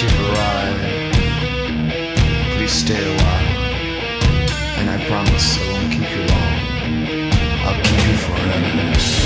Now arrived, please stay a while. And I promise I won't keep you long. I'll keep you forever.